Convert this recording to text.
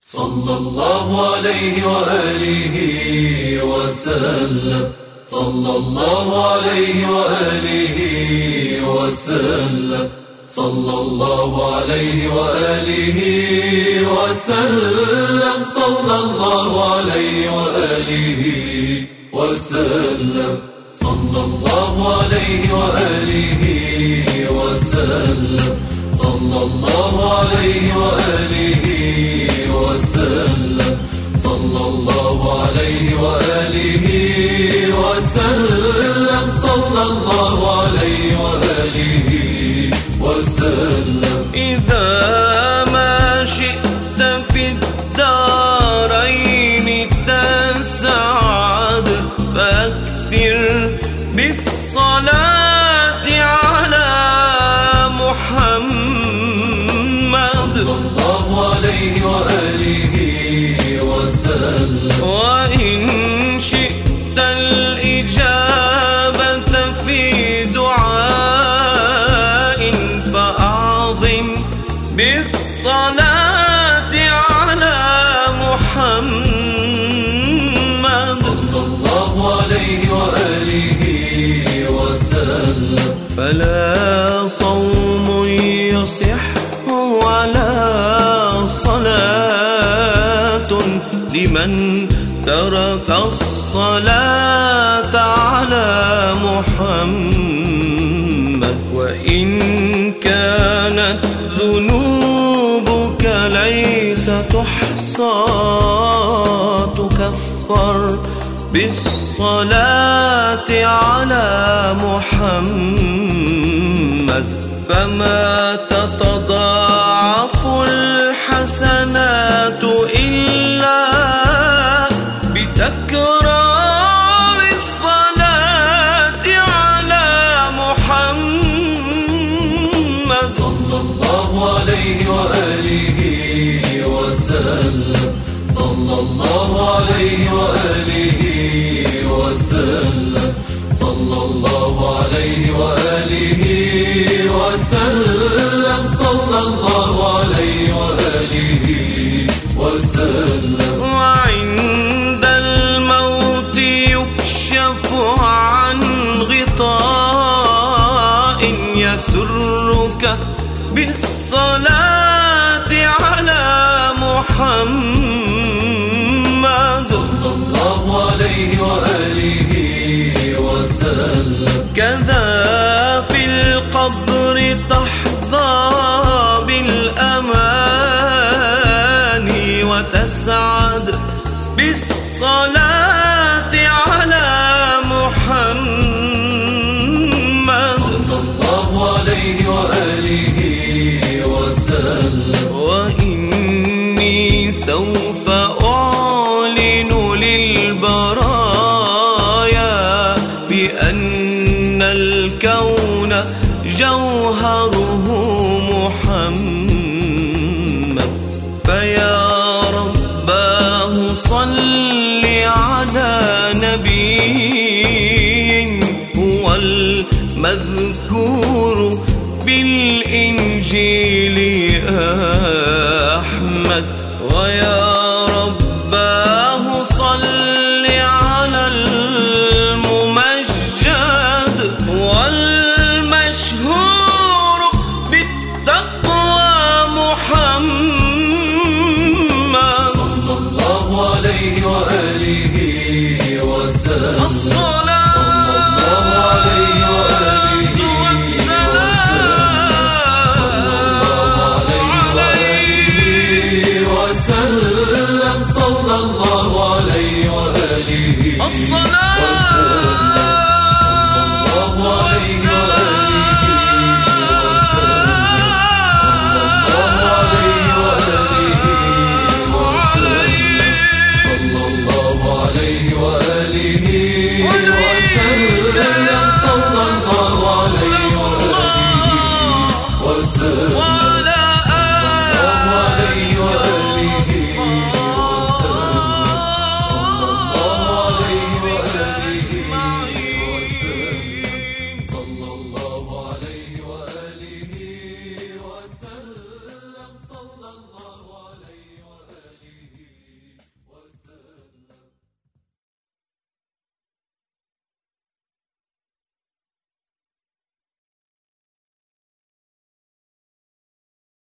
صلى الله عليه وآله وسلم. صلى الله عليه وآله وسلم. صلى الله عليه وآله وسلم. صلى الله عليه وآله وسلم. صلى الله عليه وآله وسلم. صلى الله عليه وآله لمن ترك الصلاة على محمد. وإن كانت ذنوبك ليس تحصى تكفر بالصلاة على محمد. فما تتضاعف الحسنات صلى الله عليه وآله وسلم. صلى الله عليه وآله وسلم. صلى الله عليه وآله وسلم. وعند الموت يكشف عن غطاء يسرك بالصلاة على محمد. وآله وسلم كذا في القبر تحظى بالأمان وتسعد بالصلاة على محمد. صلى الله عليه وآله وسلم وإني سوف جوهره محمد. فيا رباه صل على نبي هو المذكور بالإنجيل أحمد. ويا Aslan